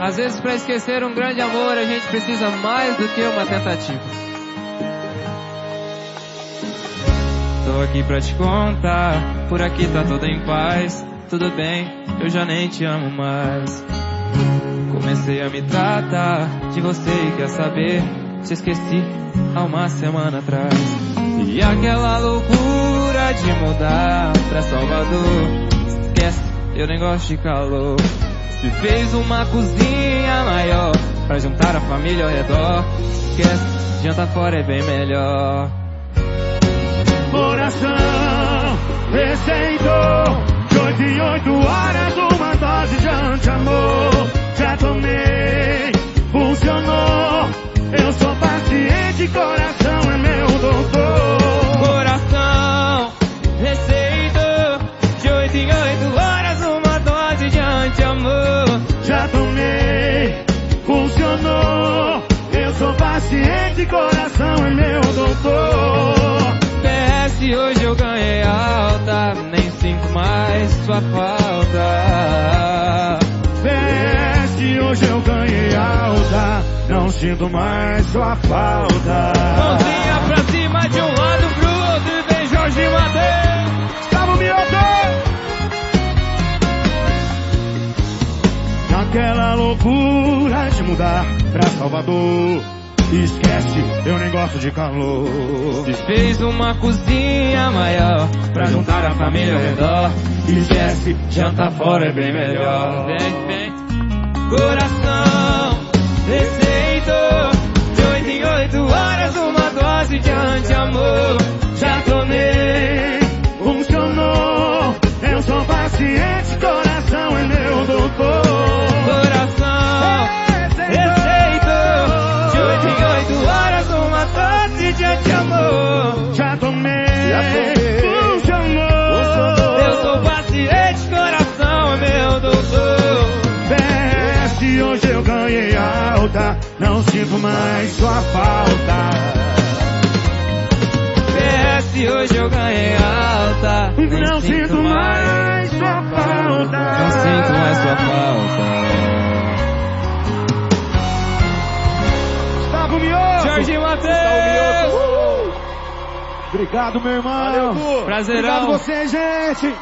Às vezes, para esquecer um grande amor, a gente precisa mais do que uma tentativa. Tô aqui pra te contar, por aqui tá tudo em paz. Tudo bem, eu já nem te amo mais. Comecei a me tratar de você e quer saber? Te esqueci há uma semana atrás. E aquela loucura de mudar pra Salvador. Esquece, eu nem gosto de calor. Se fez uma cozinha maior pra juntar a família ao redor. Esquece, janta fora é bem melhor. Coração receitou sua falta. PS hoje eu ganhei alta, não sinto mais sua falta. Mãozinha pra cima de um lado pro outro e vem Jorge Mateus. Gustavo Mioto! Naquela loucura de mudar pra Salvador. Esquece, eu nem gosto de calor. Se fez uma cozinha maior pra juntar a família ao redor. Esquece, janta fora é bem melhor. Vem, vem. Coração alta, não sinto mais sua falta. PS hoje eu ganhei alta. nem Não sinto mais sua falta. Não sinto mais sua falta. Gustavo Mioto. Jorge Matheus! Obrigado, meu irmão. Prazerão. Obrigado você, gente.